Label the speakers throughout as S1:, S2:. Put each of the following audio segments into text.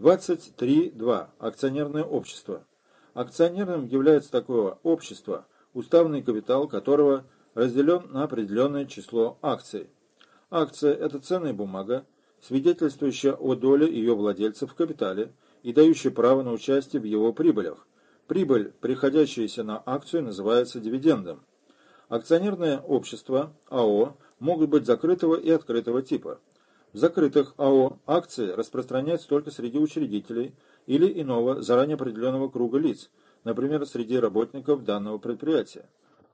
S1: 23.2. Акционерное общество. Акционерным является такое общество, уставный капитал которого разделен на определенное число акций. Акция – это ценная бумага, свидетельствующая о доле ее владельцев в капитале и дающая право на участие в его прибылях. Прибыль, приходящаяся на акцию, называется дивидендом. Акционерное общество, АО, могут быть закрытого и открытого типа. В закрытых АО акции распространяются только среди учредителей или иного заранее определенного круга лиц, например, среди работников данного предприятия.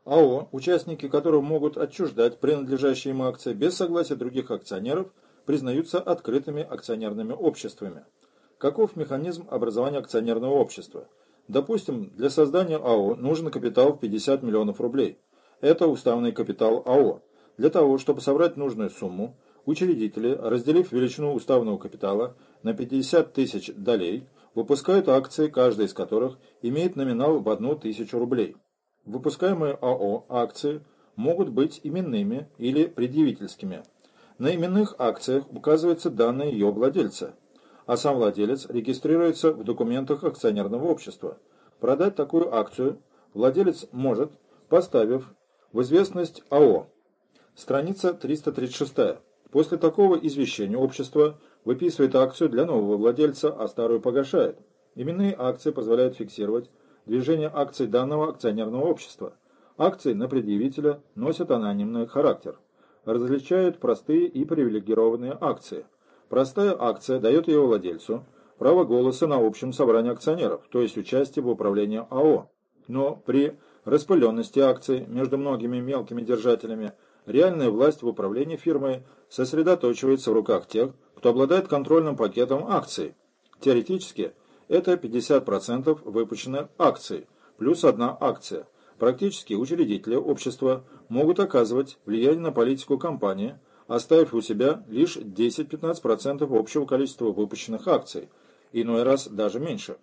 S1: АО, участники которого могут отчуждать принадлежащие им акции без согласия других акционеров, признаются открытыми акционерными обществами. Каков механизм образования акционерного общества? Допустим, для создания АО нужен капитал в 50 миллионов рублей. Это уставный капитал АО. Для того, чтобы собрать нужную сумму, Учредители, разделив величину уставного капитала на 50 тысяч долей, выпускают акции, каждая из которых имеет номинал в одну тысячу рублей. Выпускаемые АО акции могут быть именными или предъявительскими. На именных акциях указываются данные ее владельца, а сам владелец регистрируется в документах акционерного общества. Продать такую акцию владелец может, поставив в известность АО. Страница 336. После такого извещения общество выписывает акцию для нового владельца, а старую погашает. Именные акции позволяют фиксировать движение акций данного акционерного общества. Акции на предъявителя носят анонимный характер. Различают простые и привилегированные акции. Простая акция дает ее владельцу право голоса на общем собрании акционеров, то есть участие в управлении АО. Но при распыленности акций между многими мелкими держателями реальная власть в управлении фирмой сосредоточивается в руках тех, кто обладает контрольным пакетом акций. Теоретически, это 50% выпущенных акций, плюс одна акция. Практически учредители общества могут оказывать влияние на политику компании, оставив у себя лишь 10-15% общего количества выпущенных акций, иной раз даже меньше.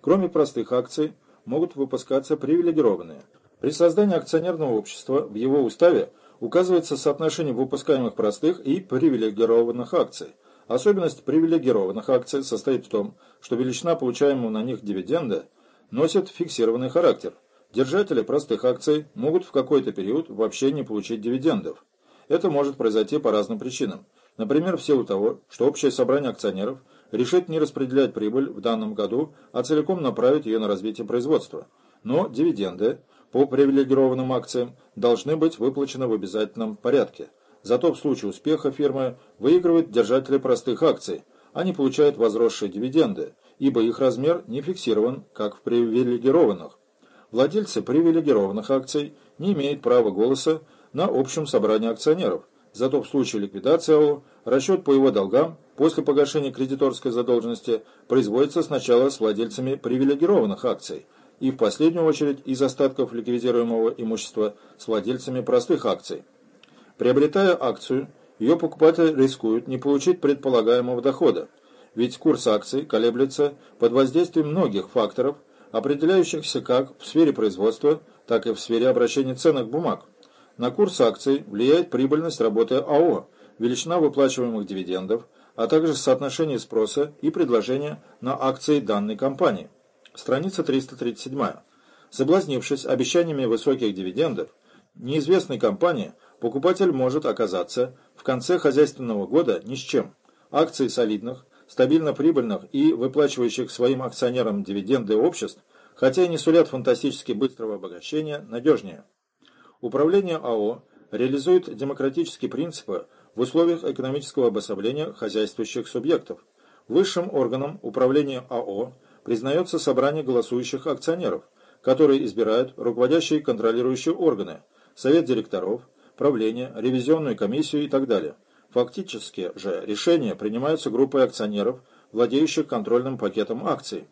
S1: Кроме простых акций, могут выпускаться привилегированные. При создании акционерного общества в его уставе указывается соотношение выпускаемых простых и привилегированных акций. Особенность привилегированных акций состоит в том, что величина получаемого на них дивиденда носит фиксированный характер. Держатели простых акций могут в какой-то период вообще не получить дивидендов. Это может произойти по разным причинам. Например, в силу того, что общее собрание акционеров решит не распределять прибыль в данном году, а целиком направить ее на развитие производства. Но дивиденды по привилегированным акциям должны быть выплачены в обязательном порядке. Зато в случае успеха фирмы выигрывают держатели простых акций. Они получают возросшие дивиденды, ибо их размер не фиксирован, как в привилегированных. Владельцы привилегированных акций не имеют права голоса на общем собрании акционеров. Зато в случае ликвидации АО расчет по его долгам после погашения кредиторской задолженности производится сначала с владельцами привилегированных акций – и в последнюю очередь из остатков ликвидируемого имущества с владельцами простых акций. Приобретая акцию, ее покупатель рискует не получить предполагаемого дохода, ведь курс акций колеблется под воздействием многих факторов, определяющихся как в сфере производства, так и в сфере обращения ценных бумаг. На курс акций влияет прибыльность работы АО, величина выплачиваемых дивидендов, а также соотношение спроса и предложения на акции данной компании. Страница 337. Соблазнившись обещаниями высоких дивидендов, неизвестной компании покупатель может оказаться в конце хозяйственного года ни с чем. Акции солидных, стабильно прибыльных и выплачивающих своим акционерам дивиденды обществ, хотя и не сулят фантастически быстрого обогащения, надежнее. Управление АО реализует демократические принципы в условиях экономического обособления хозяйствующих субъектов. Высшим органом управления АО признается собрание голосующих акционеров, которые избирают руководящие и контролирующие органы, совет директоров, правление, ревизионную комиссию и так далее. Фактически же решения принимаются группой акционеров, владеющих контрольным пакетом акций.